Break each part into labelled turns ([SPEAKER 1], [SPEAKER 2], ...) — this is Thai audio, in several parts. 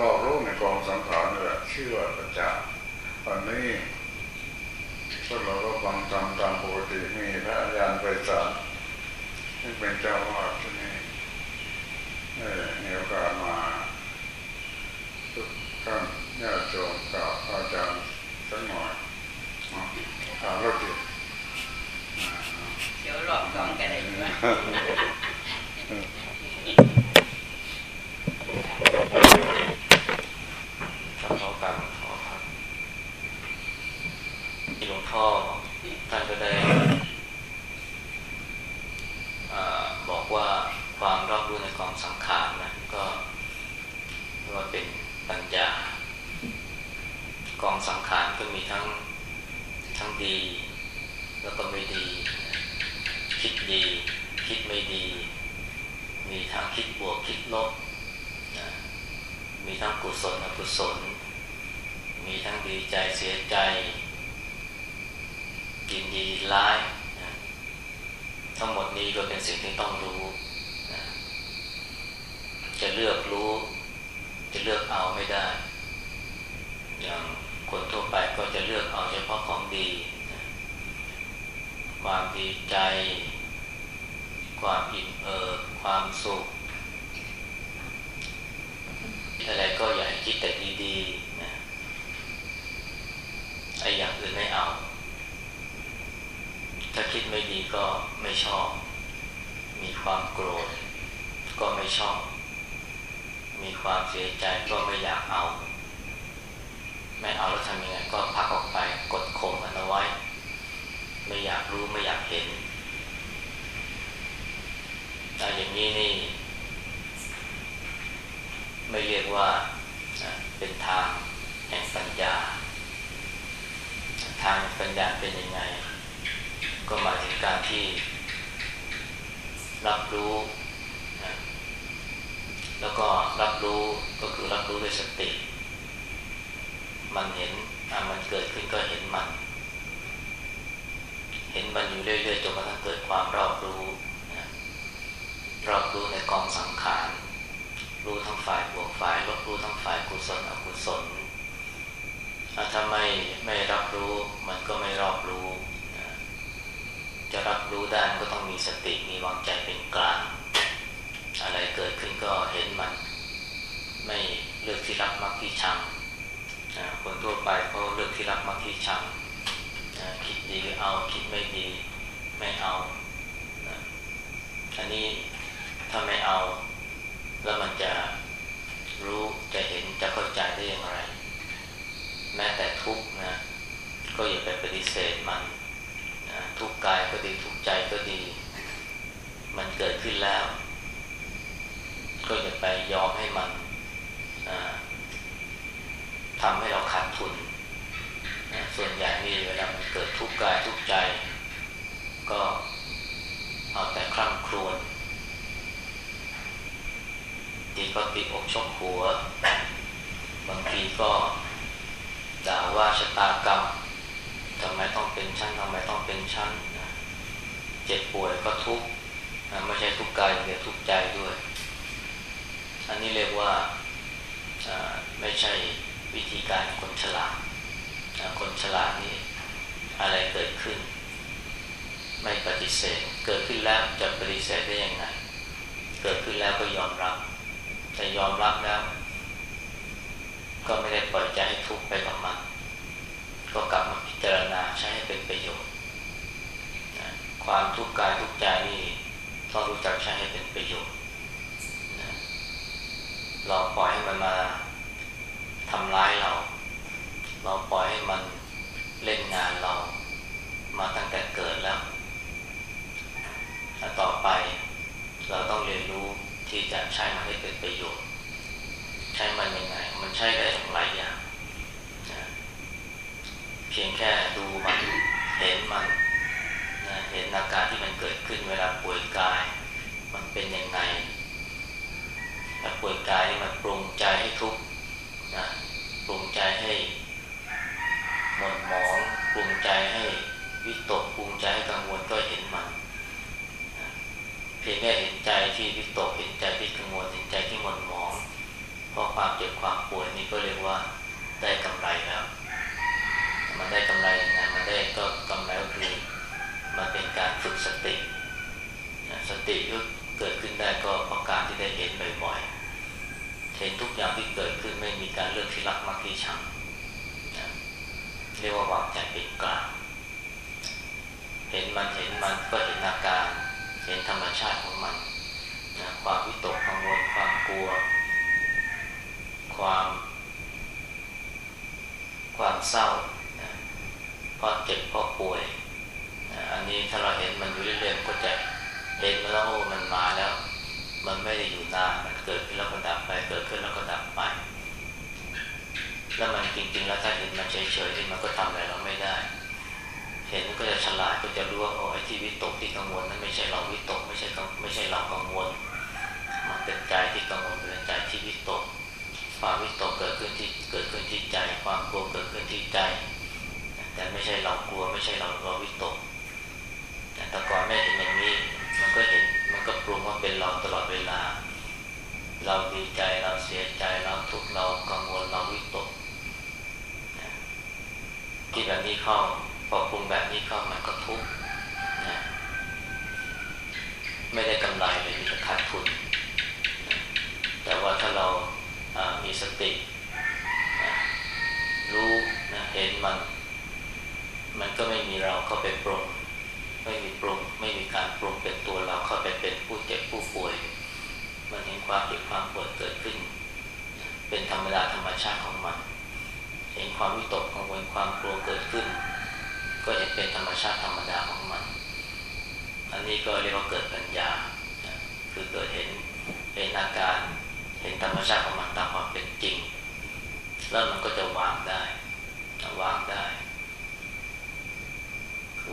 [SPEAKER 1] รอบรู้ในกองสังขารนี่แหละชื่อว่าปัญญาตอนนี้พวกเราก็ฟังตามตามปกติมีพระอาจารย์ไปสอนที่เป็นเจ้าวาดที่นี่เออมีโอกาสมาทุกท่านญาติโยมกับอาจารย์สักหน่อยถามเราจิ
[SPEAKER 2] เดี๋ยวรอบสองกันเลยนะ
[SPEAKER 3] ขอการขอครับที่หลวงพ่อท่านก็ได้บอกว่าความรอบรู้ในกองสังขารนะก็ว่าเป็นปัญญากองสังขารก็มีทั้งทั้งดี แล้วก็ไม่ดี คิดดี คิดไม่ดี มีทั้งคิดบวกคิดลบมีทั้งกุศลอกุศล มีทั้งดีใจเสียใจกินดีร้ายนะทั้งหมดนี้ก็เป็นสิ่งที่ต้องรู้นะจะเลือกรู้ จะเลือกเอาไม่ได้ อย่างคนทั่วไปก็จะเลือกเอาเฉพาะของดีนะความดีใจ ความอิ่มเอิบความสุขอะไรก็อยากให้คิดแต่ดีๆ อ้อย่างอื่นไม่เอา ถ้าคิดไม่ดีก็ไม่ชอบ มีความโกรธ ก็ไม่ชอบ มีความเสียใจก็ไม่อยากเอา ไม่เอาแล้วทำยังไงก็พักออกไปกดข่มมันเอาไว้ ไม่อยากรู้ไม่อยากเห็นแต่อย่างนี้นี่ ไม่เรียกว่าเป็นทางแห่งปัญญา ทางปัญญาเป็นยังไง ก็หมายถึงการที่ รับรู้นะแล้วก็รับรู้ก็คือรับรู้ด้วยสติ มันเห็นมันเกิดขึ้นก็เห็นมัน เห็นมันอยู่เรื่อยๆจนกระทั่งเกิดความรอบรู้นะรอบรู้ในกองสังขารรู้ทั้งฝ่ายบวกฝ่ายลบรู้ทั้งฝ่ายกุศลอกุศล ถ้าไม่ไม่รับรู้มันก็ไม่รอบรู้ จะรับรู้ได้ก็ต้องมีสติมีวางใจเป็นกลาง อะไรเกิดขึ้นก็เห็นมัน ไม่เลือกที่รักมักที่ชังคนทั่วไปเขาเลือกที่รักมักที่ชังคิดดีเอาคิดไม่ดีไม่เอาอันนี้ถ้าไม่เอา แล้วมันจะรู้จะเห็นจะเข้าใจได้อย่างไร แม้แต่ทุกนะ ก็อย่าไปปฏิเสธมันนะทุกกายก็ดีทุกใจก็ดี มันเกิดขึ้นแล้ว ก็อย่าไปยอมให้มันทำให้เราขาดทุนนะส่วนใหญ่นี่เวลามันเกิดทุกกายทุกใจ ก็เอาแต่ครั่งครวญทีก็ติดอกชกหัว บางทีก็ ด่าว่าชะตากรรมทำไมต้องเป็นชั้นทำไมต้องเป็นชั้นเจ็บป่วยก็ทุกข์ไม่ใช่ทุกข์กายแต่ทุกข์ใจด้วย อันนี้เรียกว่าไม่ใช่วิธีการคนฉลาดคนฉลาดนี่อะไรเกิดขึ้น ไม่ปฏิเสธ เกิดขึ้นแล้วจะปฏิเสธได้ยังไง เกิดขึ้นแล้วก็ยอมรับ แต่ยอมรับแล้ว ก็ไม่ได้ปล่อยใจให้ทุกข์ไปกับมัน ก็กลับมาพิจารณาใช้ให้เป็นประโยชน์ความทุกข์กายทุกใจนี่ต้องรู้จักใช้ให้เป็นประโยชน์นะเราปล่อยให้มันมาทำร้ายเรา เราปล่อยให้มันเล่นงานเรามาตั้งแต่เกิดแล้วต่อไปเราต้องเรียนรู้ที่จะใช้มันให้เป็นประโยชน์ ช้มันยังไง มันใช้ได้หลายอย่างนะเพียงแค่ดูมันเห็นมันนะเห็นอาการที่มันเกิดขึ้นเวลาป่วยกาย มันเป็นยังไงถ้าป่วยกายนี่มันปรุงใจให้ทุกข์นะปรุงใจให้หม่นหมองปรุงใจให้วิตกปรุงใจให้กังวลก็เห็นมันเพียงแค่เห็นใจที่วิตกเห็นใจที่กังวลเห็นใจที่หม่นหมอง เพราะความเจ็บความป่วยนี่ก็เรียกว่าได้กำไรแล้วมันได้กำไรยังไงมันได้ก็กำไรก็คือมันเป็นการฝึกสติสติก็เกิดขึ้นได้ก็เพราะการที่ได้เห็นบ่อยๆเห็นทุกอย่างที่เกิดขึ้นไม่มีการเลือกที่รักมักที่ชังเรียกว่าวางใจเป็นกลางเห็นมันเห็นมันก็เห็นอาการ เห็นธรรมชาติของมันนะความวิตกกังวลความกลัว ความ ความเศร้าเพราะเจ็บเพราะป่วยอันนี้ถ้าเราเห็นมันอยู่เรื่อยๆก็จะเห็นแล้วโอ้มันมาแล้ว มันไม่ได้อยู่นานมันเกิดขึ้นแล้วก็ดับไป เกิดขึ้นแล้วก็ดับไป แล้วมันจริงๆแล้วถ้าเห็นมันเฉยๆที่มันก็ทำอะไรเราไม่ได้ เห็นก็จะฉลาดก็จะรู้ว่าโอ้ไอ้ที่วิตกที่กังวลนั้นไม่ใช่เราวิตก ไม่ใช่ไม่ใช่เรากังวล มันเป็นใจที่กังวลเป็นใจที่วิตก ความวิตกเกิดขึ้นที่เกิดขึ้นที่ใจ ความกลัวเกิดขึ้นที่ใจ แต่ไม่ใช่เรากลัวไม่ใช่เราเราวิตกแต่ก่อนไม่เห็นอย่างนี้มันก็เห็นมันก็ปรุงว่าเป็นเราตลอดเวลา เราดีใจเราเสียใจเราทุกข์เรากังวลเราวิตกที่แบบนี้เข้าพอปรุงแบบนี้เข้ามันก็ทุกข์ไม่ได้กำไรเลยมีแต่ขาดทุนแต่ว่าถ้าเรา มีสติรู้นะเห็นมัน มันก็ไม่มีเราเข้าไปปรุงไม่มีปรุงไม่มีการปรุงเป็นตัวเราเข้าไปเป็นผู้เจ็บผู้ป่วย มันเห็นความเจ็บความปวดเกิดขึ้น เป็นธรรมดาธรรมชาติของมัน เห็นความวิตกกังวลความกลัวเกิดขึ้น ก็เห็นเป็นธรรมชาติธรรมดาของมัน อันนี้ก็เรียกว่าเกิดปัญญา คือเกิดเห็นเห็นอาการ เห็นธรรมชาติของมันตามความเป็นจริง แล้วมันก็จะวางได้ วางได้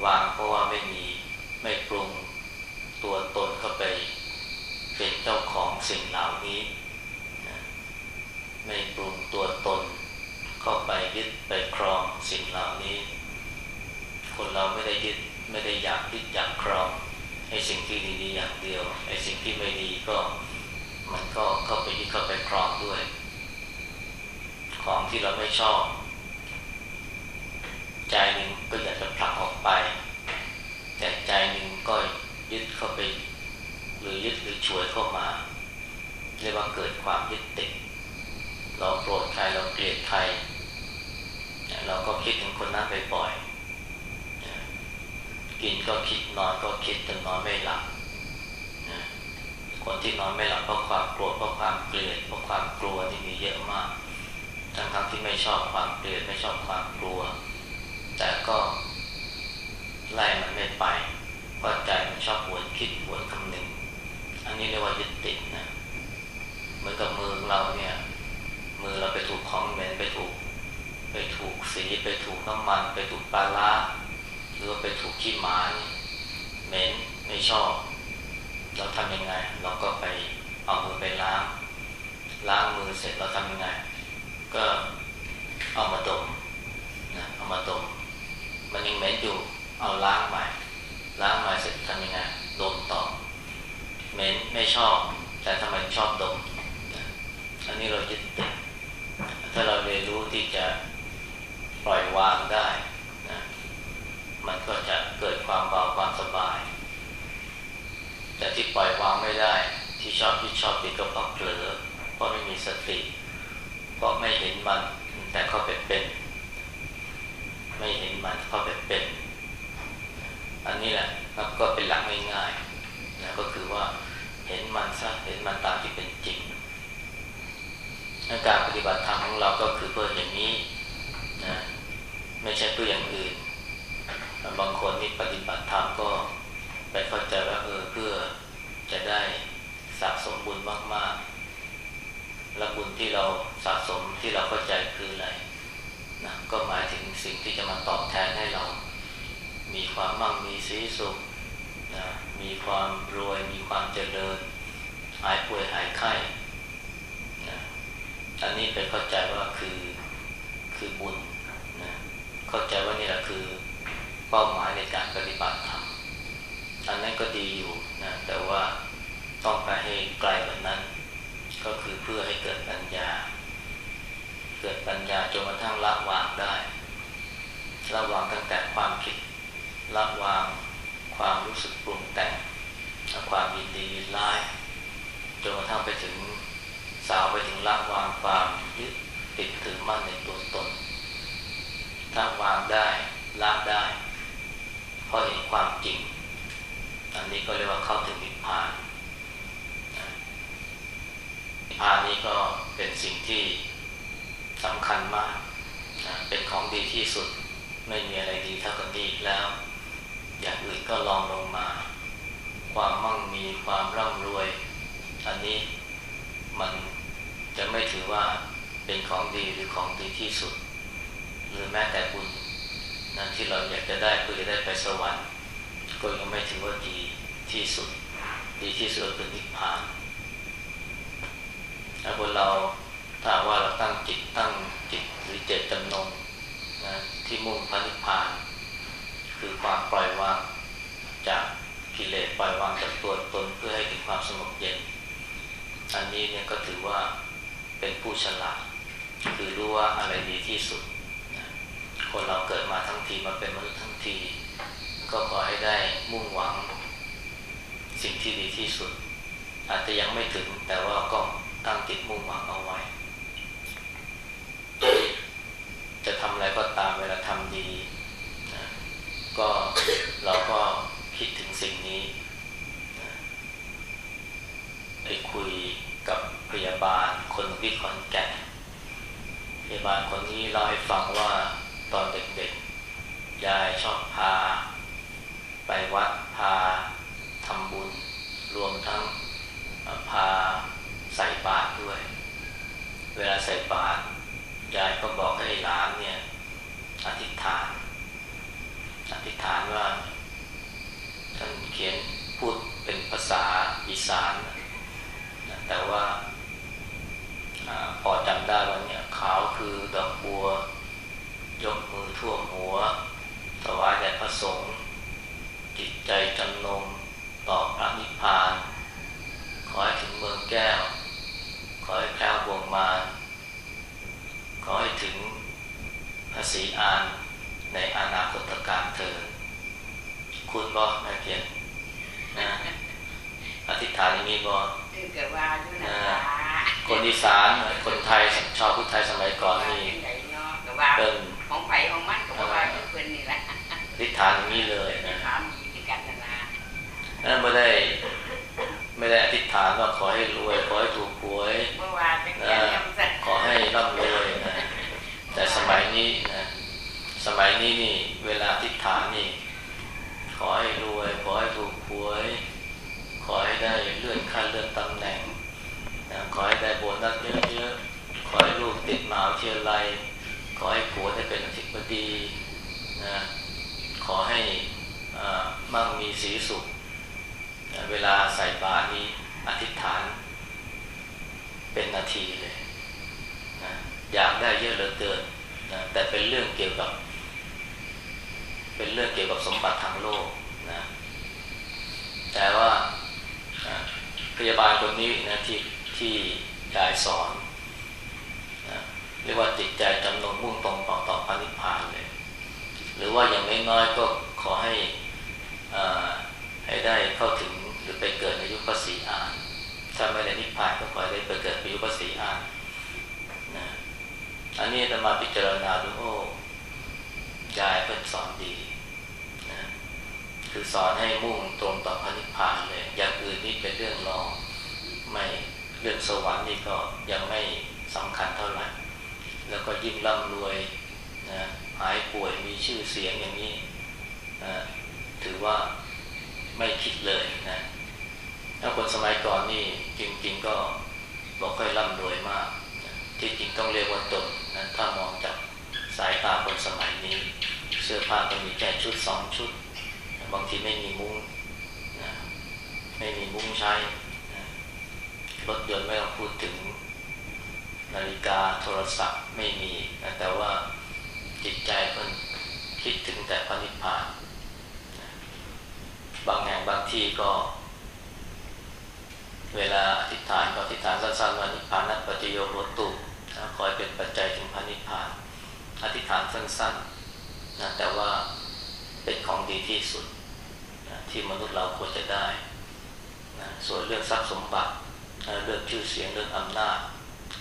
[SPEAKER 3] วางเพราะว่าไม่มีไม่ปรุงตัวตนเข้าไป เป็นเจ้าของสิ่งเหล่านี้ ไม่ปรุงตัวตน เข้าไปยึดไปครองสิ่งเหล่านี้ คนเราไม่ได้ยึดไม่ได้อยากยึดอยากครองไอ้สิ่งที่ดีๆอย่างเดียวไอ้สิ่งที่ไม่ดีก็ มันก็เข้าไปยึดเข้าไปครองด้วย ของที่เราไม่ชอบ ใจหนึ่งก็อยากจะผลักออกไป แต่ใจหนึ่งก็ยึดเข้าไป หรือยึดหรือช่วยเข้ามาเรียกว่าเกิดความยึดติดเราโกรธใครเราเกลียดใครเราก็คิดถึงคนนั้นบ่อยๆกินก็คิดนอนก็คิดจนนอนไม่หลับ คนที่นอนไม่หลับเพราะความโกรธเพราะความเกลียดเพราะความกลัวนี่มีเยอะมาก ทั้งทั้งที่ไม่ชอบความเกลียดไม่ชอบความกลัว แต่ก็ไล่มันไม่ไปเพราะใจมันชอบหวนคิดหวนคำนึง อันนี้เรียกว่ายึดติดนะเหมือนกับมือเราเนี่ย มือเราไปถูกของเหม็นไปถูก ไปถูกสีไปถูกน้ำมัน ไปถูกปลาล้าหรือว่าไปถูกขี้หมาเนี่ยเหม็นไม่ชอบ เราทำยังไง เราก็ไปเอามือไปล้าง ล้างมือเสร็จเราทำยังไง ก็เอามาดมนะเอามาดม มันยังเหม็นอยู่เอาล้างใหม่ ล้างใหม่เสร็จทำยังไงดมต่อเหม็นไม่ชอบ แต่ทำไมชอบดมอันนี้เรายึดติดถ้าเราเรียนรู้ที่จะปล่อยวางได้นะมันก็จะเกิดความเบาความสบาย แต่ที่ปล่อยวางไม่ได้ ที่ชอบที่ชอบติดก็เพราะเผลอเพราะไม่มีสติ เพราะไม่เห็นมัน แต่เขาเป็นเป็น ไม่เห็นมันเขาเป็นเป็น อันนี้แหละกก็เป็นหลักง่ายๆนะก็คือว่าเห็นมันซะเห็นมันตามที่เป็นจริงการปฏิบัติธรรมของเราก็คือเพื่ออย่างนี้นะไม่ใช่เพื่ออย่างอื่นบางคนนี่ปฏิบัติธรรมก็ไปเข้าใจว่าเออเพื่อจะได้สะส มากๆ และบุญที่เราสะสมที่เราเข้าใจคืออะไรนะก็หมายถึงสิ่งที่จะมาตอบแทนให้เรา มีความมั่งมีสีสุขนะมีความรวย มีความเจริญ หายป่วยหายไข้นะอันนี้ไปเข้าใจว่าคือคือบุญนะเข้าใจว่านี่แหละคือเป้าหมายในการปฏิบัติธรรมอันนั้นก็ดีอยู่นะแต่ว่า ต้องไปให้ไกลกว่านั้น ก็คือเพื่อให้เกิดปัญญา เกิดปัญญาจนกระทั่งละวางได้ละวางตั้งแต่ความคิดละวางความรู้สึกปรุงแต่งความยินดียินร้ายจนกระทั่งไปถึงสาวไปถึงละวางความยึดติดถือมั่นในตัวตน ถ้าวางได้ละได้เพราะเห็นความจริง อันนี้ก็เรียกว่าเข้าถึงนิพพาน พานนี้ก็เป็นสิ่งที่สำคัญมากนะเป็นของดีที่สุดไม่มีอะไรดีเท่ากับนี้แล้ว อย่างอื่นก็ลองลงมา ความมั่งมีความร่ำรวย อันนี้มันจะไม่ถือว่าเป็นของดีหรือของดีที่สุด หรือแม้แต่บุญนะที่เราอยากจะได้เพื่อจะได้ไปสวรรค์ก็ยังไม่ถือว่าดีที่สุด ดีที่สุดคือนิพพาน ถ้าคนเราถ้าว่าเราตั้งจิตตั้งจิตหรือเจตจำนงนะที่มุ่งพระนิพพาน คือความปล่อยวางจากกิเลสปล่อยวางจากตัวตนเพื่อให้ถึงความสงบเย็น อันนี้เนี่ยก็ถือว่าเป็นผู้ฉลาดคือรู้ว่าอะไรดีที่สุดนะคนเราเกิดมาทั้งทีมาเป็นมนุษย์ทั้งที ก็ขอให้ได้มุ่งหวังสิ่งที่ดีที่สุด อาจจะยังไม่ถึงแต่ว่าก็ ตั้งจิตมุ่งหวังเอาไว้ จะทำอะไรก็ตามเวลาทำดีนะก็เราก็คิดถึงสิ่งนี้นะไปคุยกับพยาบาลคนที่ขอนแก่นพยาบาลคนนี้เล่าให้ฟังว่าตอนเด็กๆ ยายชอบพา ไปวัดพาทำบุญ รวมทั้งพา บาตรด้วย เวลาใส่บาตรยายก็บอกให้หลานเนี่ยอธิษฐาน อธิษฐานว่าท่านเขียนพูดเป็นภาษาอีสานนะแต่ว่าอพอจำได้ว่าเนี่ยขาวคือดอกบัว ยกมือท่วมหัวถวายแด่พระสงฆ์จิตใจจำนงต่อพระนิพพาน ขอให้ถึงเมืองแก้ว ขอให้แคล้ววง มารขอให้ถึงพระศรีอานในอนาคตการเธอ คุณบอกนายเพียรนะอธิษฐานอย่างนี้บอก
[SPEAKER 2] คือเกิดว่าอยู่นะ
[SPEAKER 3] คนอีสานคนไทยชาวพุทธไทยสมัยก่อนนี่
[SPEAKER 2] เนาะก็ว่า
[SPEAKER 3] เป็น
[SPEAKER 2] ของไผ่ของมันก็ว่าทุกคนนี่แหละ
[SPEAKER 3] อธิษฐานอย่างนี้เลยนะ
[SPEAKER 2] ถามดีที่กันนะนะ
[SPEAKER 3] นั่นไม่ได้ไม่ได้อธิษฐานว่าขอให้รวยขอให้ถูกหวย
[SPEAKER 2] เมื่อวานเป็นแค่ยำสั่
[SPEAKER 3] ขอให้ร่ำรวยนะแต่สมัยนี้นะสมัยนี้นี่ เวลาอธิษฐานนี่ ขอให้รวย ขอให้ถูกหวย ขอให้ได้เลื่อนขั้นเลื่อนตำแหน่งนะขอให้ได้โบนัสเยอะๆขอให้ลูกติดมหาวิทยาลัยขอให้ผัวได้เป็นอธิบ ดีนะขอให้อ่ามั่งมีสีสุขนะเวลาใส่บาตรนี้อธิษฐานเป็นนาทีเลยนะอยากได้เยอะเหลือเกินนะแต่เป็นเรื่องเกี่ยวกับ เป็นเรื่องเกี่ยวกับสมบัติทางโลกนะแต่ว่าพยาบาลคนนี้นะที่ที่ยายสอนนะเรียกว่าจิตใจจำนงมุ่งตรงต่อต่อพระนิพพานเลย หรือว่าอย่างน้อยๆก็ขอให้อ่ให้ได้เข้าถึงหรือไปเกิดในยุคภาษีอานถ้าไม่ได้นิพพานก็ขอให้ได้ไปเกิดในยุคภาษีอานนะอันนี้จะมาพิจารณาดูโอ้ยายเพิ่นสอนดีนะคคือสอนให้มุ่งตรงต่อพระนิพพานเลยอย่างอื่นนี่เป็นเรื่องรองไม่เรื่องสวรรค์นี่ก็ยังไม่สำคัญเท่าไหร่แล้วก็ยิ่งร่ำรวย นะหายป่วยมีชื่อเสียงอย่างนี้นะถือว่าไม่คิดเลยนะถ้าคนสมัยก่อนนี่จริง ๆ ก็บอกค่อยร่ำรวยมากที่จริงต้องเรียกว่าตนนะถ้ามองจากสายตาคนสมัยนี้ เสื้อผ้าก็มีแค่ชุดสองชุด บางทีไม่มีมุ้งนะไม่มีมุ้งใช้นะรถยนต์ไม่ต้องพูดถึงนาฬิกาโทรศัพท์ไม่มีนะแต่ว่า จิตใจคนคิดถึงแต่พระนิพพาน บางแห่งบางที่ก็ เวลาอธิษฐานก็อธิษฐานสั้นๆว่านิพพานัปัจจโยโหตุคอยเป็นปัจจัยถึงพระนิพพาน อธิษฐานสั้นๆนะแต่ว่าเป็นของดีที่สุดนะที่มนุษย์เราควรจะได้นะส่วนเรื่องทรัพย์สมบัตินะเรื่องชื่อเสียงเรื่องอำนาจ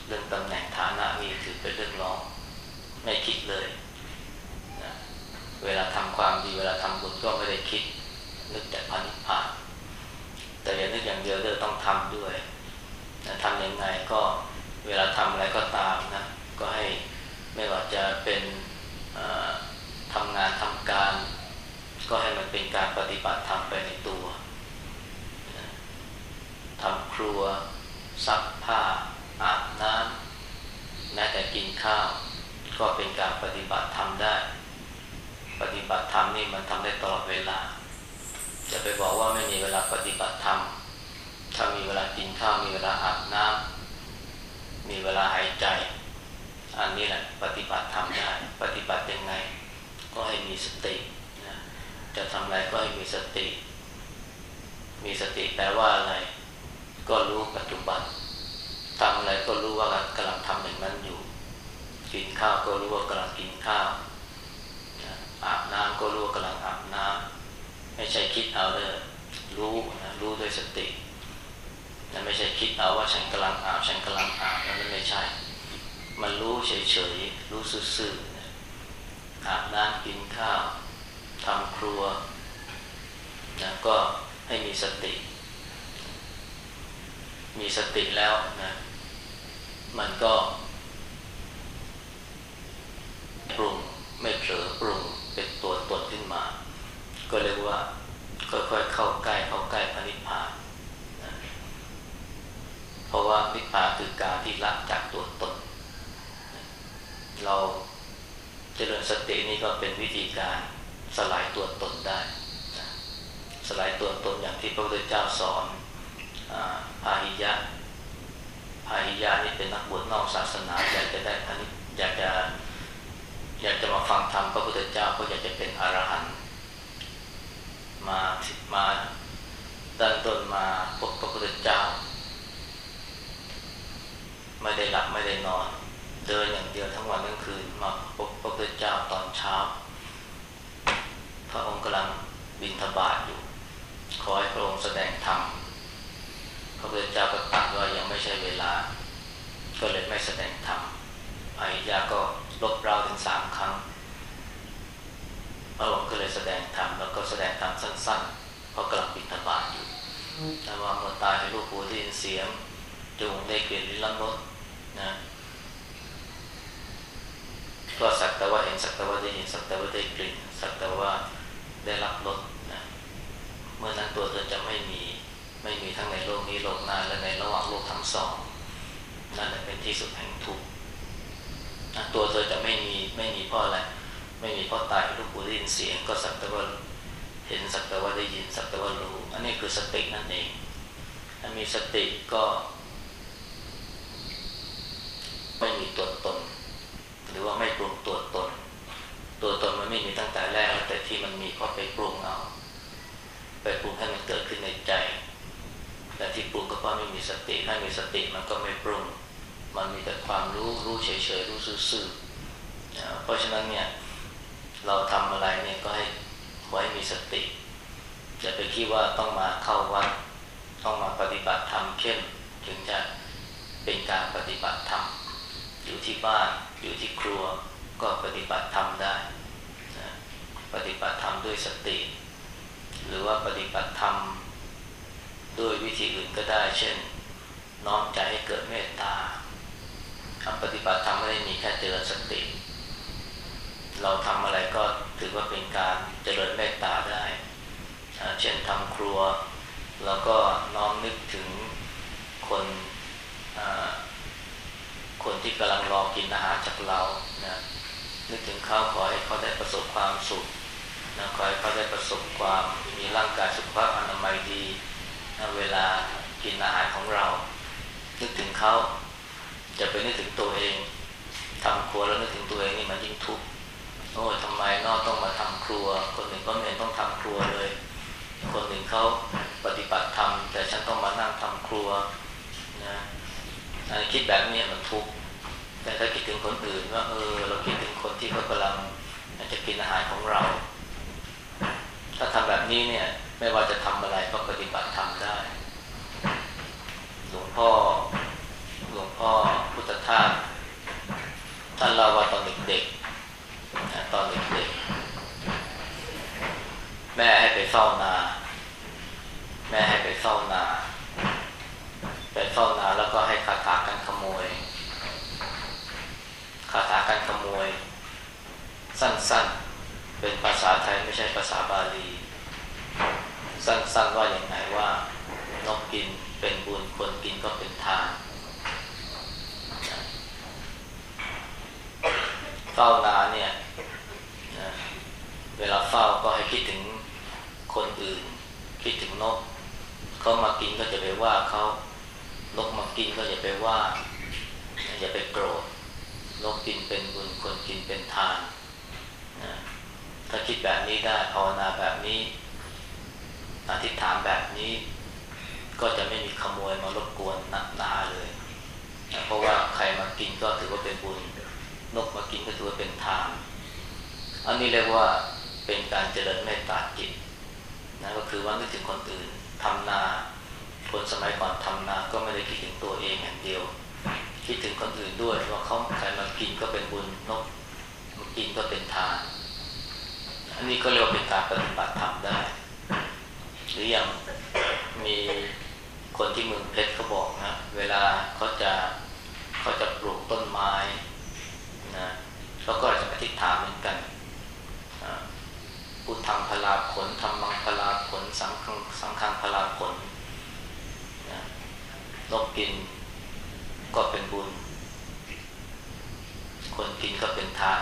[SPEAKER 3] เรื่องตำแหน่งฐานะนี่ถือเป็นเรื่องรองไม่คิดเลย เวลาทำความดีเวลาทำบุญก็ไม่ได้คิด นึกแต่พระนิพพานแต่อย่านึกอย่างเดียวเรื่อต้องทำด้วยนะทำยังไงก็เวลาทำอะไรก็ตามนะก็ให้ไม่ว่าจะเป็นทำงานทำการ ก็ให้มันเป็นการปฏิบัติธรรมไปในตัวทำครัวซักผ้า อาบน้ำแม้แต่กินข้าว ก็เป็นการปฏิบัติธรรมได้ ปฏิบัติธรรมนี่มันทำได้ตลอดเวลา จะไปบอกว่าไม่มีเวลาปฏิบัติธรรม ถ้ามีเวลากินข้าวมีเวลาอาบน้ำมีเวลาหายใจ อันนี้แหละปฏิบัติธรรมได้ ปฏิบัติยังไง ก็ให้มีสตินะจะทำอะไรก็ให้มีสติ มีสติแปลว่าอะไร ก็รู้ปัจจุบันทำอะไรก็รู้ว่ากำลังทำอย่างนั้นอยู่ กินข้าวก็รู้ว่ากำลังกินข้าว อาบน้ำก็รู้กำลังอาบน้ำไม่ใช่คิดเอาเลยรู้นะรู้ด้วยสตินะไม่ใช่คิดเอาว่าฉันกำลังอาบฉันกำลังอาบนั่นไม่ใช่ มันรู้เฉยๆรู้ซื่อๆนะอาบน้ำกินข้าวทำครัวนะก็ให้มีสติ มีสติแล้วนะมันก็ปรุงไม่เผลอปรุง เป็นตัวตนขึ้นมา ก็เรียกว่าค่อยๆเข้าใกล้เข้าใกล้พระนิพพานนะเพราะว่านิพพานคือการที่ละจากตัวตน เราเจริญสตินี่ก็เป็นวิธีการสลายตัวตนได้นะสลายตัวตนอย่างที่พระพุทธเจ้าสอนพาหิยะพาหิยะนี่เป็นนักบวชนอกศาสนาอยากจะได้พระนิอยากจะ อยากจะมาฟังธรรมพระพุทธเจ้าก็อยากจะเป็นอรหันต์มามาดันต้นมาพบพระพุทธเจ้า ไม่ได้หลับไม่ได้นอน เดินอย่างเดียวทั้งวันทั้งคืนมาพบพระพุทธเจ้าตอนเช้า พระองค์กำลังบินทบาทอยู่ ขอให้พระองค์แสดงธรรมพระพุทธเจ้าก็ตัดว่ายังไม่ใช่เวลา ก็เลยไม่แสดงธรรมอายยาก็ ลบเราถึงสามครั้งพระองค์ก็เลยแสดงธรรมแล้วก็แสดงธรรมสั้นๆ เพราะกำลังบิณฑบาตอยู่แต่ว่าเมื่อตายให้ลูกหูได้ยินเสียงจมูกได้กลิ่นลิ้นรสรสนะก็สักแต่ว่าเห็นสักแต่ว่าได้ยินสักแต่ว่าได้กลิ่นสักแต่ว่าได้รับรสนะเมื่อนั้นตัวเธอจะไม่มีไม่มีทั้งในโลกนี้โลกหน้าและในระหว่างโลกทั้งสองนั่นแหละเป็นที่สุดแห่งทุกข์ ตัวเธอจะไม่มีไม่มีเพราะอะไรไม่มีเพราะตายลูกหูได้ยินเสียงก็สักแต่ว่าเห็นสักแต่ว่าได้ยินสักแต่ว่ารู้อันนี้คือสตินั่นเองถ้ามีสติก็ ไม่มีตัวตน หรือว่าไม่ปรุงตัวตน ตัวตนมันไม่มีตั้งแต่แรกแต่ที่มันมีเพราะไปปรุงเอา ไปปรุงให้มันเกิดขึ้นในใจแต่ที่ปรุงก็เพราะไม่มีสติถ้ามีสติมันก็ไม่ปรุง มันมีแต่ความรู้รู้เฉยๆรู้ซื่อๆเพราะฉะนั้นเนี่ยเราทำอะไรเนี่ยก็ให้ไว้มีสติอย่าไปคิดว่าต้องมาเข้าวัดต้องมาปฏิบัติธรรมเข้มถึงจะเป็นการปฏิบัติธรรมอยู่ที่บ้านอยู่ที่ครัวก็ปฏิบัติธรรมได้นะปฏิบัติธรรมด้วยสติ หรือว่าปฏิบัติธรรมด้วยวิธีอื่นก็ได้ เช่น น้อมใจให้เกิดเมตตา ปฏิบัติธรรมไม่ได้มีแค่เจริญสติ เราทำอะไรก็ถือว่าเป็นการเจริญเมตตาได้ เช่นทำครัวเราก็น้อมนึกถึงคนคนที่กำลังรอกินอาหารจากเรานะนึกถึงเขาขอให้เขาได้ประสบความสุขนะขอให้เขาได้ประสบความมีร่างกายสุขภาพอนามัยดีนะเวลากินอาหารของเรา นึกถึงเขา จะไปนึกถึงตัวเองทำครัวแล้วนึกถึงตัวเองนี่มันยิ่งทุกข์โอ้ยทำไมนอกต้องมาทำครัว คนหนึ่งก็ไม่เห็นต้องทำครัวเลย คนหนึ่งเขาปฏิบัติธรรมแต่ฉันต้องมานั่งทำครัวนะอันคิดแบบนี้มันทุกข์แต่ถ้าคิดถึงคนอื่นว่าเออ เราคิดถึงคนที่เขากำลังจะกินอาหารของเรา ถ้าทำแบบนี้เนี่ย ไม่ว่าจะทำอะไรก็ปฏิบัติทำได้ หลวงพ่อหลวงพ่อ พุทธทาสท่านเล่าว่าตอนเด็กๆตอนเด็กๆแม่ให้ไปเฝ้านา แม่ให้ไปเฝ้านาไปเฝ้านาแล้วก็ให้คาถากันขโมยคาถากันขโมย สั้นๆ เป็นภาษาไทยไม่ใช่ภาษาบาลี สั้นๆว่าอย่างไงว่านกกินเป็นบุญคนกินก็เป็นทาน เฝ้านาเนี่ยนะเวลาเฝ้าก็ให้คิดถึงคนอื่น คิดถึงนกเขามากินก็จะไปว่าเขานกมากินก็อย่าไปว่า อย่าไปโกรธนกกินเป็นบุญคนกินเป็นทานนะถ้าคิดแบบนี้ได้ภาวนาแบบนี้อธิษฐานแบบนี้ ก็จะไม่มีขโมยมารบกวนนักนาเลยนะเพราะว่าใครมากินก็ถือว่าเป็นบุญ นกมากินก็ถือว่าเป็นทานอันนี้เรียกว่าเป็นการเจริญเมตตาจิตนะก็คือว่านึกถึงคนอื่นทำนาคนสมัยก่อนทำนาก็ไม่ได้คิดถึงตัวเองอย่างเดียว คิดถึงคนอื่นด้วยว่าเขาใครมากินก็เป็นบุญนกมากินก็เป็นทาน อันนี้ก็เรียกว่าเป็นการปฏิบัติธรรมได้ หรืออย่างมีคนที่เมืองเพชรเขาบอกนะเวลาเขาจะเขาจะปลูกต้นไม้ เขาก็จะอธิษฐานเหมือนกันพุทธังพลาผลธรรมังพลาผล สังฆังสังฆังพลาผลนะนกกินก็เป็นบุญ คนกินก็เป็นทาน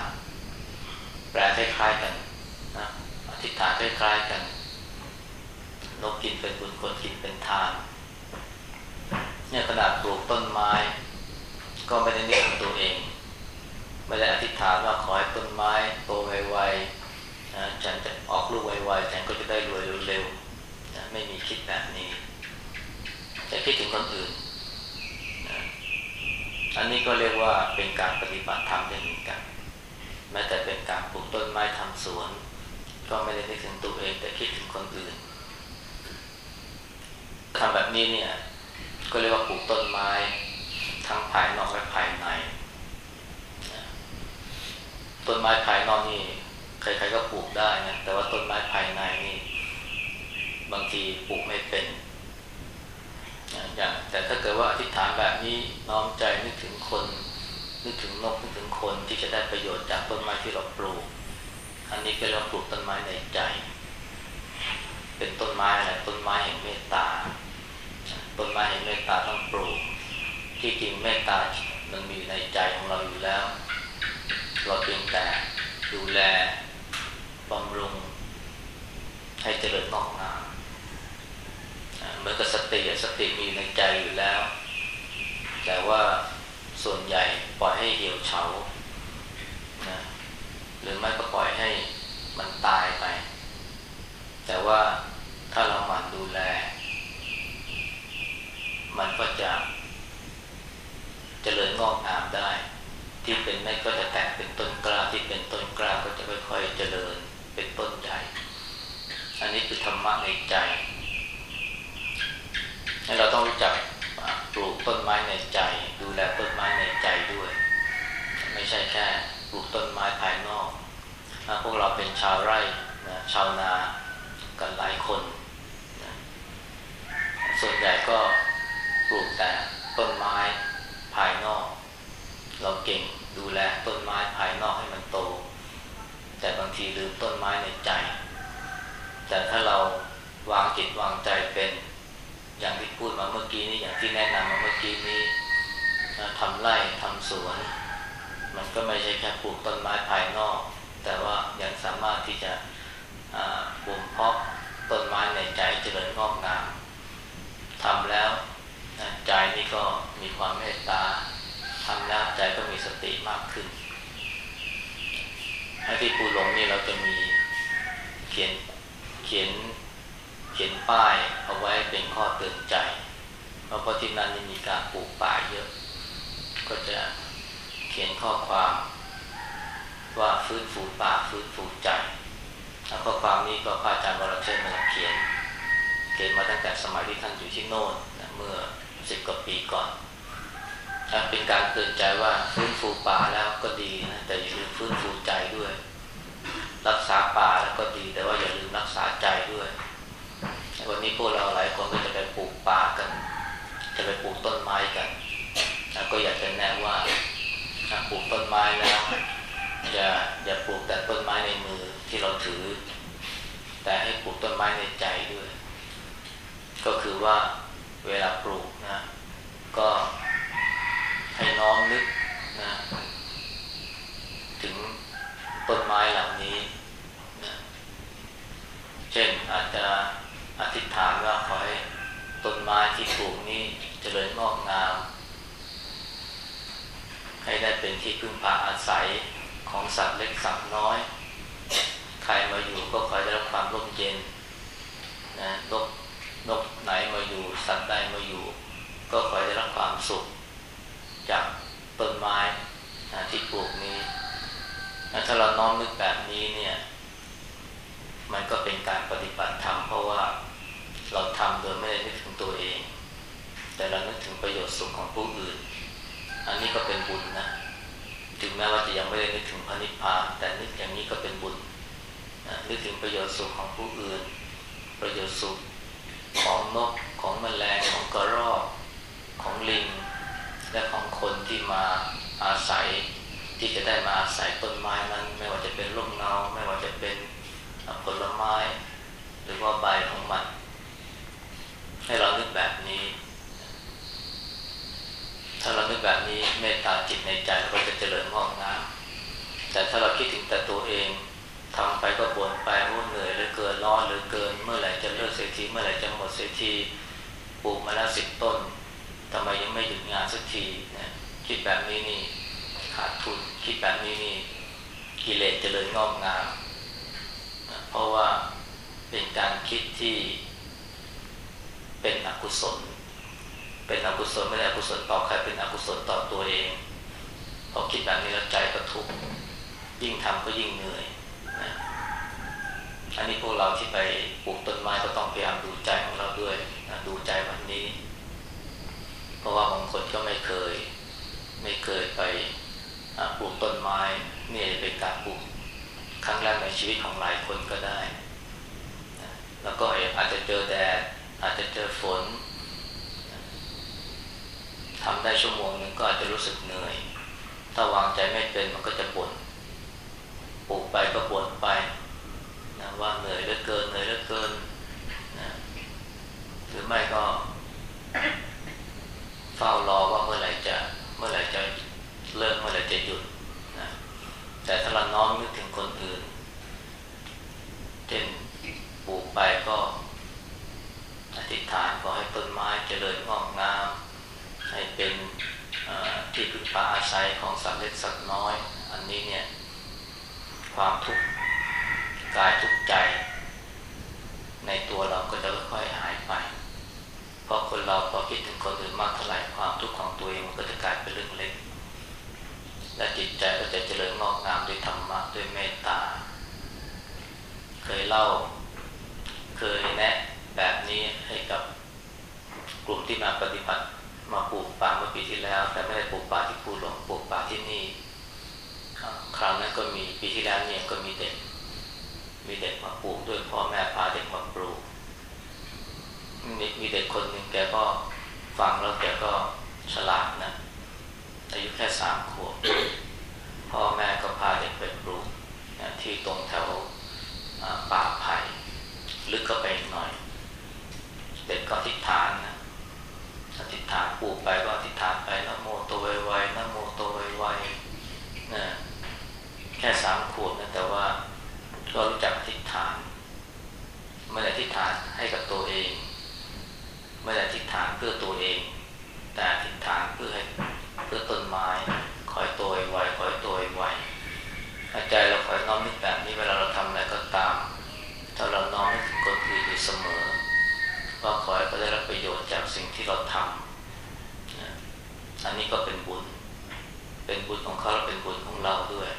[SPEAKER 3] แปลคล้ายๆกันนะอธิษฐานคล้ายๆกันนกกินเป็นบุญคนกินเป็นทาน เนี่ยขนาดปลูกต้นไม้ ก็ไม่ได้นึกถึงตัวเอง ไม่ได้อธิษฐานว่าขอให้ต้นไม้โตไวๆนะฉันจะออกลูกไวๆฉันก็จะได้รวยเร็วๆนะไม่มีคิดแบบนี้จะคิดถึงคนอื่นนะอันนี้ก็เรียกว่าเป็นการปฏิบัติธรรมได้เหมือนกัน แม้แต่เป็นการปลูกต้นไม้ทำสวน ก็ไม่ได้นึกถึงตัวเองแต่คิดถึงคนอื่นทำแบบนี้เนี่ยก็เรียกว่าปลูกต้นไม้ ทั้งภายนอกและภายใน ต้นไม้ภายนอกนี่ใครๆก็ปลูกได้นะแต่ว่าต้นไม้ภายในนี่บางทีปลูกไม่เป็นอย่างแต่ถ้าเกิดว่าอธิษฐานแบบนี้น้อมใจนึกถึงคน นึกถึงนกนึกถึงคนที่จะได้ประโยชน์จากต้นไม้ที่เราปลูก อันนี้ก็เรียกปลูกต้นไม้ในใจ เป็นต้นไม้อะไรต้นไม้แห่งเมตตาต้นไม้แห่งเมตตาต้องปลูก ที่จริงเมตตามันมีในใจของเราอยู่แล้ว เราเพียงแต่ดูแลบำรุง ให้เจริญงอกงามเหมือนกับสติสติมีในใจอยู่แล้ว แต่ว่าส่วนใหญ่ปล่อยให้เหี่ยวเฉานะหรือไม่ก็ปล่อยให้มันตายไป แต่ว่าถ้าเราหมั่นดูแล มันก็จะเจริญงอกงามได้ ที่ เป็นไม่ก็จะแตกเป็นต้นกล้าที่เป็นต้นกล้าก็จะค่อยๆเจริญเป็นต้นใหญ่ อันนี้คือธรรมะในใจให้เราต้องรู้จักปลูกต้นไม้ในใจ ดูแลต้นไม้ในใจด้วย ไม่ใช่แค่ปลูกต้นไม้ภายนอกพวกเราเป็นชาวไร่นะชาวนากกันหลายคนนะส่วนใหญ่ก็ปลูกแต่ต้นไม้ภายนอก เราเก่ง ดูแลต้นไม้ภายนอกให้มันโต แต่บางทีลืมต้นไม้ในใจ แต่ถ้าเราวางจิตวางใจเป็นอย่างที่พูดมาเมื่อกี้นี้อย่างที่แนะนำมาเมื่อกี้นี้ทำไร่ทำสวน มันก็ไม่ใช่แค่ปลูกต้นไม้ภายนอก แต่ว่ายังสามารถที่จะบ่มเพาะต้นไม้ในใจเจริญงอกงามทำแล้วใจนี่ก็มีความเมตตาทำแล้วใจก็มีสติมากขึ้น ที่ปูหลงนี่เราจะมีเขียนเขียนเขียนป้ายเอาไว้เป็นข้อเตือนใจเพราะที่นั่นมีการปลูกป่าเยอะ ก็จะเขียนข้อความว่าฟื้นฟูป่าฟื้นฟูใจข้อความนี้ก็พระอาจารย์วรเชษฐ์มาเขียน เขียนมาตั้งแต่สมัยที่ท่านอยู่ที่โน่นเมื่อสิบกว่าปีก่อนเป็นการเตือนใจว่าฟื้นฟูป่าแล้วก็ดีนะแต่อย่าลืมฟื้นฟูใจด้วย รักษาป่าแล้วก็ดี แต่ว่าอย่าลืมรักษาใจด้วยวันนี้พวกเราหลายคนก็จะไปปลูกป่ากัน จะไปปลูกต้นไม้กันก็อยากจะแนะว่าปลูกต้นไม้แล้วอย่าอย่าปลูกแต่ต้นไม้ในมือที่เราถือ แต่ให้ปลูกต้นไม้ในใจด้วย ก็คือว่าเวลาปลูกนะ ก็ให้น้อมนึกนะ ถึงต้นไม้เหล่านี้นะเช่นอาจจะอธิษฐานว่าขอให้ต้นไม้ ที่ปลูกนี้เจริญงอกงาม ให้ได้เป็นที่พึ่งพาอาศัยของสัตว์เล็กสัตว์น้อย ใครมาอยู่ก็คอยได้รับความร่มเย็นนะนกนกไหนมาอยู่ สัตว์ใดมาอยู่ ก็คอยได้รับความสุข จากต้นไม้นะที่ปลูกนี้นะถ้าเราน้อมนึกแบบนี้เนี่ย มันก็เป็นการปฏิบัติธรรมเพราะว่าเราทำโดยไม่ได้นึกถึงตัวเอง แต่เรานึกถึงประโยชน์สุขของผู้อื่น อันนี้ก็เป็นบุญนะ ถึงแม้ว่าจะยังไม่ได้นึกถึงพระนิพพาน แต่นึกอย่างนี้ก็เป็นบุญนึกถึงประโยชน์สุขของผู้อื่น ประโยชน์สุขของนกของแมลงของกระรอกของลิงและของคนที่มาอาศัยที่จะได้มาอาศัยต้นไม้นั้น ไม่ว่าจะเป็นร่มเงาไม่ว่าจะเป็นผลไม้ หรือว่าใบของมัน ให้เรานึกแบบนี้ แบบนี้เมตตาจิตในใจก็จะเจริญงอกงามแต่ถ้าเราคิดถึงแต่ตัวเองทำไปก็บ่นไปโอ้เหนื่อยหลือเกินร้อนหลือเกิน เมื่อไหร่จะเลิกเสียทีเมื่อไหร่จะหมดเสียทีปลูกมาแล้วสิบต้นทำไมยังไม่หยุดงานสักทีนะคิดแบบนี้นี่ขาดทุนคิดแบบนี้นี่กิเลสเจริญงอกงามเพราะว่าเป็นการคิดที่เป็นอกุศล เป็นอกุศลไม่ได้อกุศลต่อใครเป็นอกุศลต่อตัวเองพอคิดแบบนี้แล้วใจก็ทุกข์ยิ่งทำก็ยิ่งเหนื่อยนะอันนี้พวกเราที่ไปปลูกต้นไม้ก็ต้องพยายามดูใจของเราด้วยนะดูใจวันนี้ เพราะว่าบางคนก็ไม่เคย ไม่เคยไปปลูกต้นไม้นี่เป็นการปลูกครั้งแรกในชีวิตของหลายคนก็ได้ แล้วก็อาจจะเจอแดดอาจจะเจอฝน ทำได้ชั่วโมงนึงก็อาจจะรู้สึกเหนื่อย ถ้าวางใจไม่เป็นมันก็จะบ่นปลูกไปก็บ่นไปนะว่าเหนื่อยเหลือเกินเหนื่อยเหลือเกินนะหรือไม่ก็เฝ้ารอว่าเมื่อไหร่จะเมื่อไหร่จะเลิกเมื่อไหร่จะหยุดนะแต่ถ้าเราน้อมนึกถึงคนอื่นเช่นปลูกไปก็อธิษฐานขอให้ต้นไม้เจริญงอกงามให้เป็นที่พึ่งพาอาศัยของสัตว์เล็กสัตว์น้อย อันนี้เนี่ย ความทุกข์กายทุกข์ใจ ในตัวเราก็จะค่อยๆหายไป เพราะคนเราพอคิดถึงคนอื่นมากเท่าไหร่ความทุกข์ของตัวเองมันก็จะกลายเป็นเรื่องเล็ก และจิตใจก็จะเจริญงอกงามด้วยธรรมะด้วยเมตตา เคยเล่า เคยแนะแบบนี้ให้กับกลุ่มที่มาปฏิบัติมาปลูกป่าเมื่อปีที่แล้ว แต่ไม่ได้ปลูกป่าที่ภูหลงปลูกป่าที่นี่คราวนั้นก็มีปีที่แล้วเนี่ยก็มีเด็ก มีเด็กมาปลูกด้วยพ่อแม่พาเด็กมาปลู มีมีเด็กคนหนึ่งแกก็ฟังแล้วแกก็ฉลาดนะอายุแค่สามขวบพ่อแม่ก็พาเด็กไปปลูกนะ ที่ตรงแถวป่าไผลึกก็ไปหน่อย เด็กก็ทิฏฐานนะอธิษฐานปลูกไปก็อธิษฐานไปนะโมตัวไวๆนะโมตัวไวๆนะแค่สามขวบนะแต่ว่าก็รู้จักอธิษฐานไม่ได้อธิษฐานให้กับตัวเอง ไม่ได้อธิษฐานเพื่อตัวเอง แต่อธิษฐานเพื่อให้เพื่อต้นไม้คอยตัวไวคอยตัวไวใจเราคอยน้อมนึกแบบนี้เวลาเราทำอะไรก็ตาม ถ้าเราน้อมนึกถึงคนอื่นอยู่เสมอว่าขอให้เขาได้รับประโยชน์จากสิ่งที่เราทำอันนี้ก็เป็นบุญ เป็น บุญของเขาและเป็นบุญของเราด้วย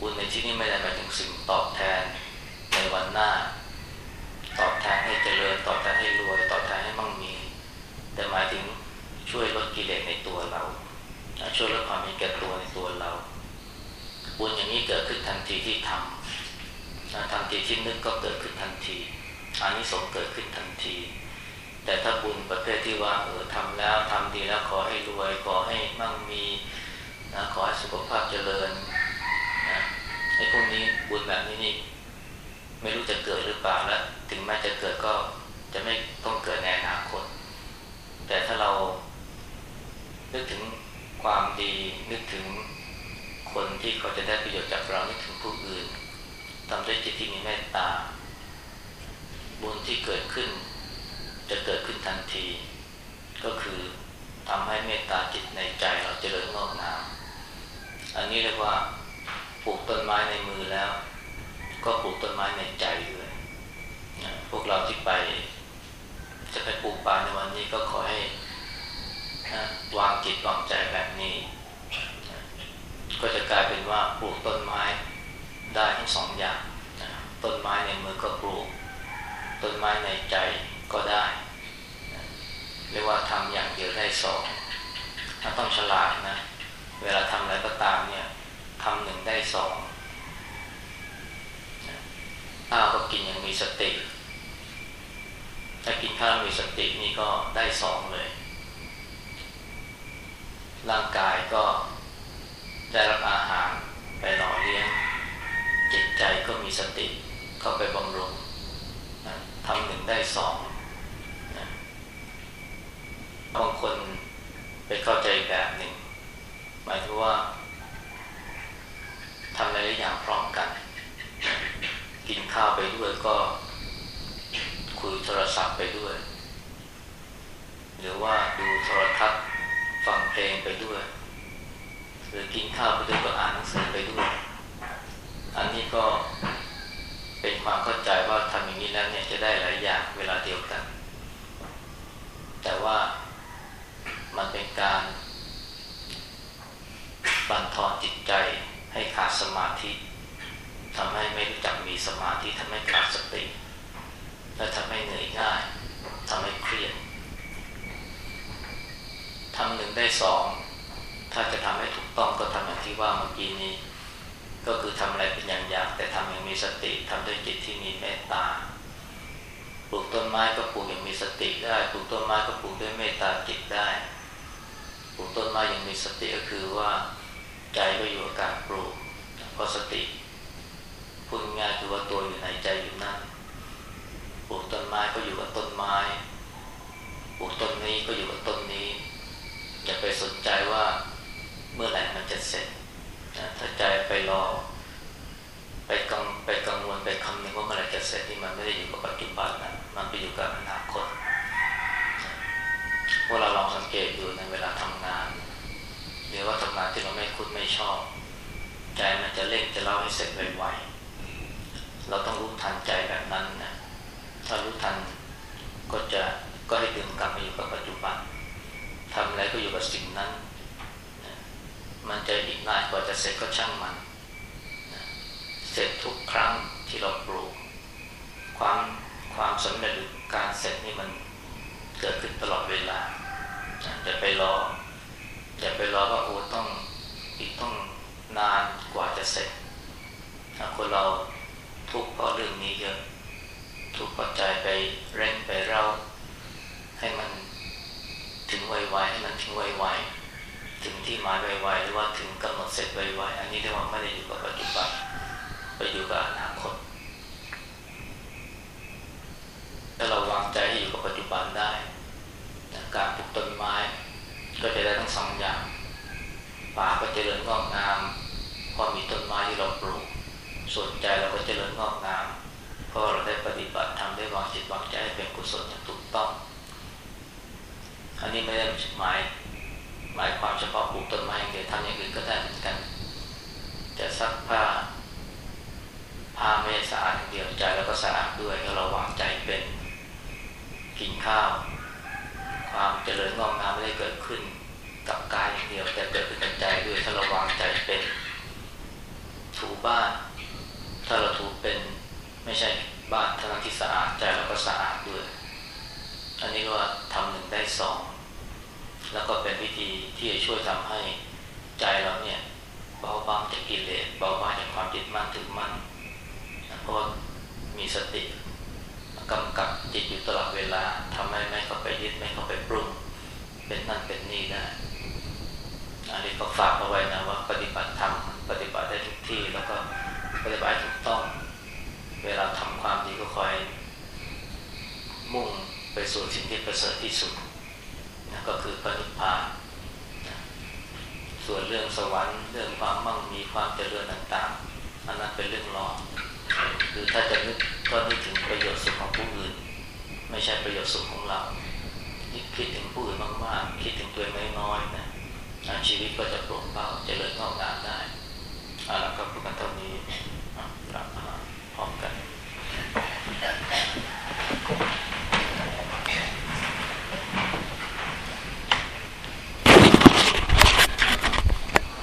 [SPEAKER 3] บุญในที่นี้ไม่ได้หมายถึงสิ่งตอบแทนในวันหน้า ตอบแทนให้เจริญตอบแทนให้รวย ตอบแทนให้มั่งมี แต่หมายถึงช่วยลดกิเลสในตัวเรา ช่วยลดความมีแก่ตัวในตัวเรา บุญอย่างนี้เกิดขึ้นทันทีที่ทำทันทีที่นึกก็เกิดขึ้นทันทีอันนี้สงเกิดขึ้นทันที แต่ถ้าบุญประเภทที่ว่าเออทำแล้วทำดีแล้วขอให้รวยขอให้ นะขอให้สุขภาพเจริญนะไอ้พวกนี้บุญแบบนี้นี่ไม่รู้จะเกิดหรือเปล่าและถึงแม้จะเกิดก็จะไม่ต้องเกิดในอนาคต แต่ถ้าเรานึกถึงความดีนึกถึงคนที่เขาจะได้ประโยชน์จากเรานึกถึงผู้อื่นทำด้วยจิตที่มีเมตตา บุญที่เกิดขึ้น จะเกิดขึ้นทันที ก็คือทำให้เมตตาจิตในใจเราเจริญงอกงาม อันนี้เรียกว่าปลูกต้นไม้ในมือแล้ว ก็ปลูกต้นไม้ในใจด้วยพวกเราที่ไป จะไปปลูกป่าในวันนี้ก็ขอให้วางจิตวางใจแบบนี้ ก็จะกลายเป็นว่าปลูกต้นไม้ได้ทั้งสองอย่างต้นไม้ในมือก็ปลูก ต้นไม้ในใจก็ได้เรียกว่าทำอย่างเดียวได้สองถ้าต้องฉลาดนะ เวลาทำอะไรก็ตามเนี่ยทำหนึ่งได้สองข้าวก็กินอย่างมีสติ ถ้ากินข้าวมีสตินี่ก็ได้สองเลย ร่างกายก็ได้รับอาหารไปหล่อเลี้ยง จิตใจก็มีสติเข้าไปบำรุงทำหนึ่งได้สองบางคนไปเข้าใจแบบหนึ่ง หมายถึงว่าทำอะไรหลายอย่างพร้อมกัน กินข้าวไปด้วยก็ คุยโทรศัพท์ไปด้วย หรือว่าดูโทรทัศน์ฟังเพลงไปด้วย หรือกินข้าวไปด้วยก็อ่านหนังสือไปด้วย อันนี้ก็เป็นความเข้าใจว่าทำอย่างนี้แล้วเนี่ยจะได้หลายอย่างเวลาเดียวกัน แต่ว่ามันเป็นการ บั่นทอนจิตใจให้ขาดสมาธิทำให้ไม่รู้จักมีสมาธิทำให้ขาดสติ และทำให้เหนื่อยง่ายทำให้เครียดทำหนึ่งได้สองถ้าจะทำให้ถูกต้องก็ทำอย่างที่ว่าเมื่อกี้นี้ ก็คือทำอะไรเป็นอย่างยางแต่ทำอย่างมีสติทำด้วยจิตที่มีเมตตาปลูกต้นไม้ก็ปลูกอย่างมีสติได้ปลูกต้นไม้ก็ปลูกด้วยเมตตาจิตได้ปลูกต้นไม้อย่างมีสติก็คือว่า ใจก็อยู่กับการปลูกเพราะสติพูดง่ายคือว่าตัวอยู่ในใจอยู่นั่นปลูกต้นไม้ก็อยู่กับต้นไม้ปลูกต้นนี้ก็อยู่กับต้นนี้อย่าไปสนใจว่าเมื่อไหร่มันจะเสร็จถ้าใจไปรอ ไปกังไปกังวลไปคำนึงว่าเมื่อไหร่จะเสร็จที่มันไม่ได้อยู่กับปัจจุบันนะมันไปอยู่กับอนาคตพวกเราลองสังเกตดูในเวลาทำงาน หรือว่าทำงานที่เราไม่คุ้นไม่ชอบ ใจมันจะเร่งจะเล่าให้เสร็จไวๆเราต้องรู้ทันใจแบบนั้นนะถ้ารู้ทันก็จะก็ให้ดึงกลับมาอยู่กับปัจจุบันทำอะไรก็อยู่กับสิ่งนั้น มันจะอีกนานกว่าจะเสร็จก็ช่างมัน เสร็จทุกครั้งที่เราปลูก ความความสำเร็จการเสร็จนี่มันเกิดขึ้นตลอดเวลาอย่าไปรออ ไปรอว่าโอ้ต้องอีกต้องนานกว่าจะเสร็จคนเราทุกข์เพราะเรื่องนี้เยอะถูกปัจจัยไปเร่งไปเร่าให้มันถึงไวๆให้มันถึงไวๆถึงที่หมายไวๆหรือว่าถึงกำหนดเสร็จไวๆอันนี้เรียกว่าไม่ได้อยู่กับปัจจุบันไปอยู่กับอนาคตถ้าเราวางใจให้อยู่กับปัจจุบันได้ การปลูกต้นไม้ก็จะได้ทั้งสองอย่าง ป่าก็เจริญงอกงาม พอมีต้นไม้ที่เราปลูกส่วนใจเราก็เจริญงอกงาม เพราะเราได้ปฏิบัติทำได้วางจิตวางใจให้เป็นกุศลอย่างถูกต้อง อันนี้ไม่ได้หมายหมายความเฉพาะปลูกต้นไม้อย่างเดียวทำอย่างอื่นก็ได้เหมือนกัน จะซักผ้าผ้าไม่สะอาดอย่างเดียวใจเราก็สะอาดด้วยถ้าเราวางใจเป็นกินข้าว ความเจริญงอกงาม บ้าน ถ้าเราถูเป็นไม่ใช่บ้านเท่านั้นที่สะอาดใจเราก็สะอาดด้วย อันนี้ว่าทำหนึ่งได้สองแล้วก็เป็นวิธีที่จะช่วยทำให้ใจเราเนี่ยเบาบางจากกิเลสเบาบางจากความจิตมั่นถือมั่นเพราะมีสติกำกับจิตอยู่ตลอดเวลาทำให้ไม่เข้าไปยึดไม่เข้าไปปรุงเป็นนั่นเป็นนี่ได้อันนี้ก็ฝากเอาไว้นะว่าปฏิบัติธรรม ปฏิบัติได้ทุกที่ แล้วก็ปฏิบัติถูกต้อง เวลาทำความดีก็คอย มุ่งไปสู่สิ่งที่ประเสริฐที่สุดนะก็คือปณิพานนะส่วนเรื่องสวรรค์เรื่องความมั่งมีความเจริญต่างๆอันนั้นเป็นเรื่องรองคือถ้าจะนึกก็นึกถึงประโยชน์สุขของผู้อื่น ไม่ใช่ประโยชน์สุขของเราคิดถึงผู้อื่นมากๆ คิดถึงตัวน้อยๆนะชีวิตก็จะโปร่งเบาเจริญงอกงามได้ อาละ